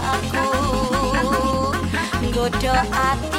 aku. Godo aku